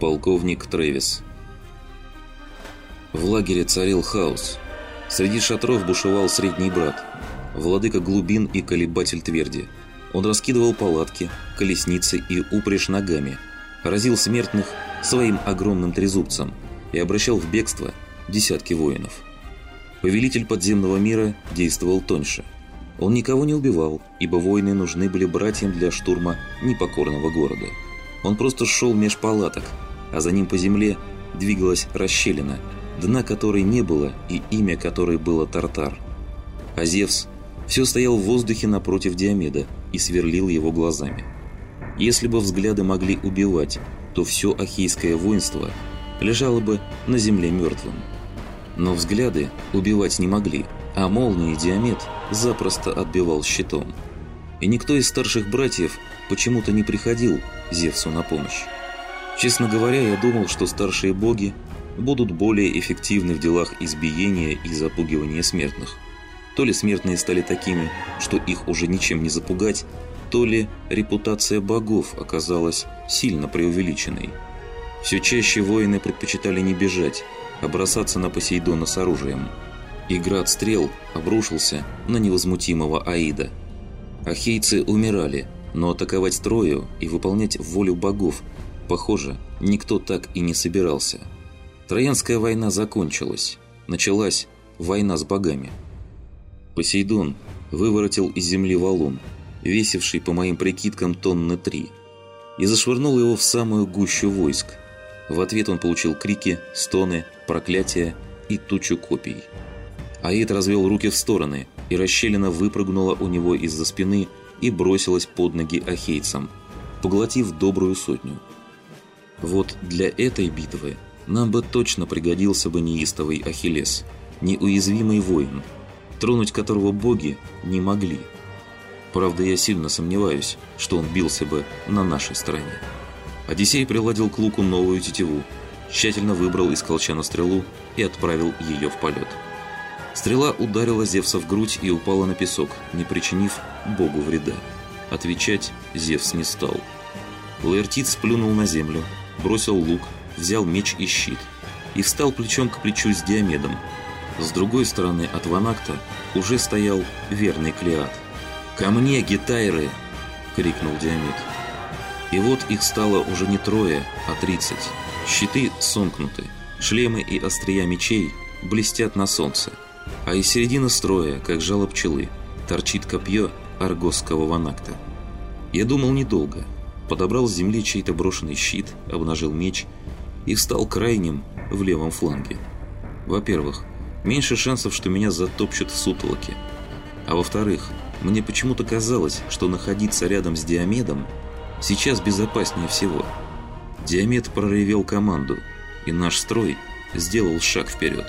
Полковник Трэвис. В лагере царил хаос. Среди шатров бушевал средний брат, владыка глубин и колебатель тверди. Он раскидывал палатки, колесницы и упряжь ногами, разил смертных своим огромным трезубцем и обращал в бегство десятки воинов. Повелитель подземного мира действовал тоньше. Он никого не убивал, ибо воины нужны были братьям для штурма непокорного города. Он просто шел меж палаток, а за ним по земле двигалась расщелина, дна которой не было и имя которой было Тартар. А Зевс все стоял в воздухе напротив Диомеда и сверлил его глазами. Если бы взгляды могли убивать, то все ахейское воинство лежало бы на земле мертвым. Но взгляды убивать не могли, а молнии Диомед запросто отбивал щитом. И никто из старших братьев почему-то не приходил Зевсу на помощь. Честно говоря, я думал, что старшие боги будут более эффективны в делах избиения и запугивания смертных. То ли смертные стали такими, что их уже ничем не запугать, то ли репутация богов оказалась сильно преувеличенной. Все чаще воины предпочитали не бежать, а бросаться на Посейдона с оружием. И град стрел обрушился на невозмутимого Аида. Ахейцы умирали, но атаковать Трою и выполнять волю богов, похоже, никто так и не собирался. Троянская война закончилась. Началась война с богами. Посейдон выворотил из земли валун, весивший, по моим прикидкам, тонны три, и зашвырнул его в самую гущу войск. В ответ он получил крики, стоны, проклятия и тучу копий. Аид развел руки в стороны, и расщелина выпрыгнула у него из-за спины и бросилась под ноги ахейцам, поглотив добрую сотню. Вот для этой битвы нам бы точно пригодился бы неистовый Ахиллес, неуязвимый воин, тронуть которого боги не могли. Правда, я сильно сомневаюсь, что он бился бы на нашей стороне. Одиссей приладил к луку новую тетиву, тщательно выбрал из колчана стрелу и отправил ее в полет. Стрела ударила Зевса в грудь и упала на песок, не причинив богу вреда. Отвечать Зевс не стал. Лаэртит сплюнул на землю, бросил лук взял меч и щит и встал плечом к плечу с Диомедом. С другой стороны от Ванакта уже стоял верный Клеат. «Ко мне, гитайры!» — крикнул Диомед. И вот их стало уже не трое, а тридцать. Щиты сомкнуты, шлемы и острия мечей блестят на солнце, а из середины строя, как жало пчелы, торчит копье аргосского ванакта. Я думал недолго. Подобрал с земли чей-то брошенный щит, обнажил меч — и встал крайним в левом фланге. Во-первых, меньше шансов, что меня затопчут в сутолоке. А во-вторых, мне почему-то казалось, что находиться рядом с Диомедом сейчас безопаснее всего. Диомед проревел команду, и наш строй сделал шаг вперед.